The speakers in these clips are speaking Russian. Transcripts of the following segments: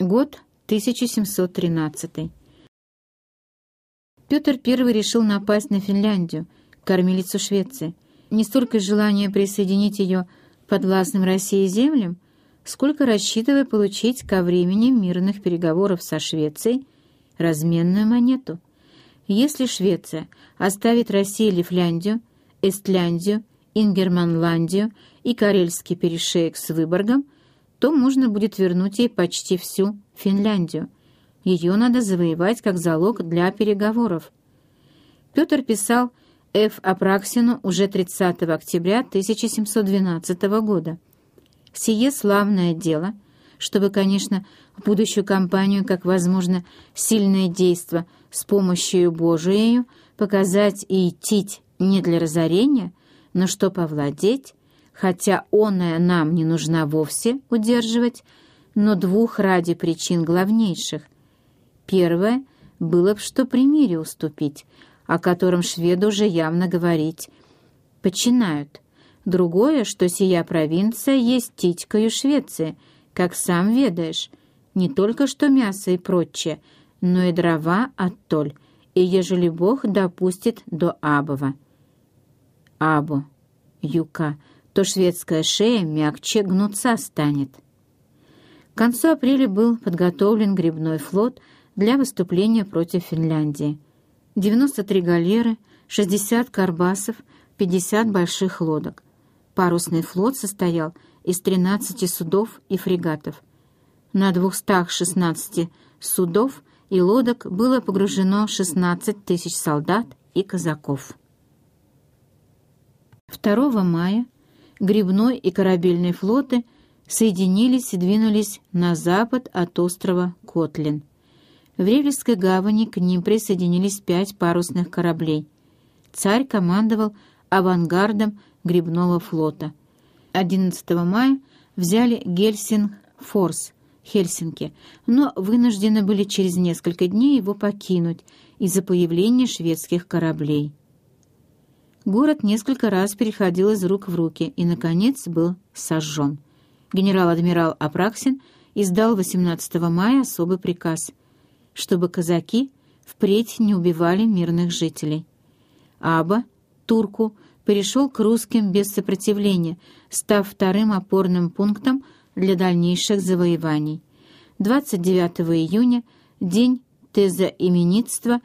Год 1713. Петр I решил напасть на Финляндию, кормилицу Швеции, не столько из желания присоединить ее под властным России землям, сколько рассчитывая получить ко времени мирных переговоров со Швецией разменную монету. Если Швеция оставит России Лифляндию, Эстляндию, Ингерманландию и Карельский перешеек с Выборгом, то можно будет вернуть ей почти всю Финляндию. Ее надо завоевать как залог для переговоров. Петр писал Ф. Апраксину уже 30 октября 1712 года. «Сие славное дело, чтобы, конечно, в будущую кампанию, как возможно, сильное действо с помощью Божией показать и идти не для разорения, но чтоб овладеть, хотя оная нам не нужна вовсе удерживать, но двух ради причин главнейших. Первое было б, что при мире уступить, о котором шведы уже явно говорить починают. Другое, что сия провинция есть титькою Швеции, как сам ведаешь, не только что мясо и прочее, но и дрова оттоль, и ежели Бог допустит до Абова. Або, юка, то шведская шея мягче гнуться станет. К концу апреля был подготовлен грибной флот для выступления против Финляндии. 93 галеры, 60 карбасов, 50 больших лодок. Парусный флот состоял из 13 судов и фрегатов. На 216 судов и лодок было погружено 16 тысяч солдат и казаков. 2 мая грибной и корабельный флоты соединились и двинулись на запад от острова Котлин. В Ревельской гавани к ним присоединились пять парусных кораблей. Царь командовал авангардом грибного флота. 11 мая взяли Гельсинг-Форс, Хельсинки, но вынуждены были через несколько дней его покинуть из-за появления шведских кораблей. Город несколько раз переходил из рук в руки и, наконец, был сожжен. Генерал-адмирал Апраксин издал 18 мая особый приказ, чтобы казаки впредь не убивали мирных жителей. Аба, турку, перешел к русским без сопротивления, став вторым опорным пунктом для дальнейших завоеваний. 29 июня — день тезоименитства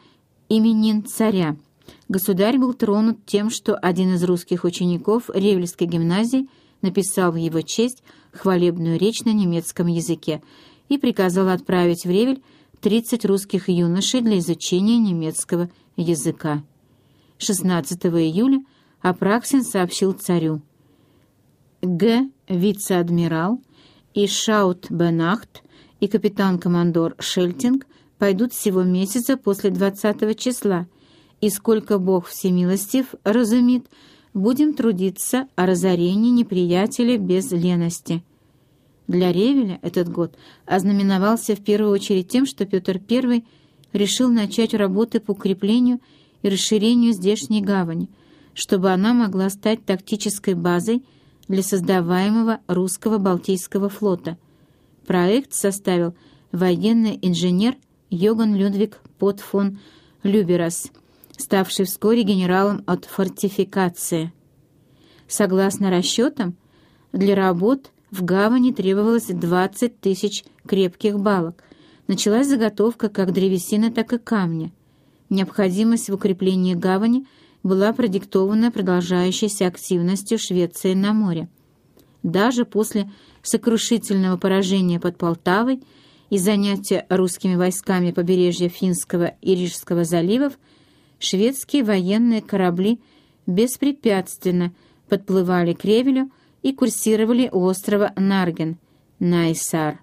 именин царя — Государь был тронут тем, что один из русских учеников Ревельской гимназии написал в его честь хвалебную речь на немецком языке и приказал отправить в Ревель 30 русских юношей для изучения немецкого языка. 16 июля Апраксин сообщил царю. Г. Вице-адмирал и Шаут Бенахт и капитан-командор Шельтинг пойдут всего месяца после 20 числа, и сколько Бог всемилостив разумит, будем трудиться о разорении неприятеля без лености. Для Ревеля этот год ознаменовался в первую очередь тем, что Петр I решил начать работы по укреплению и расширению здешней гавани, чтобы она могла стать тактической базой для создаваемого русского Балтийского флота. Проект составил военный инженер Йоган Людвиг Пот фон Люберас – ставший вскоре генералом от фортификации. Согласно расчетам, для работ в гавани требовалось 20 тысяч крепких балок. Началась заготовка как древесины, так и камня. Необходимость в укреплении гавани была продиктована продолжающейся активностью Швеции на море. Даже после сокрушительного поражения под Полтавой и занятия русскими войсками побережья Финского и Рижского заливов шведские военные корабли беспрепятственно подплывали к Ревелю и курсировали у острова Нарген, Найсар.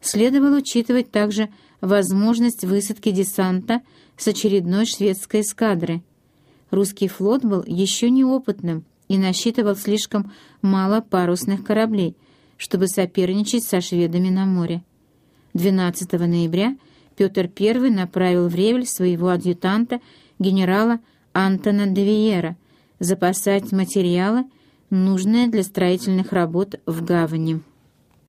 Следовало учитывать также возможность высадки десанта с очередной шведской эскадры. Русский флот был еще неопытным и насчитывал слишком мало парусных кораблей, чтобы соперничать со шведами на море. 12 ноября Петр I направил в Ревель своего адъютанта генерала Антона де Виера запасать материалы, нужные для строительных работ в гавани.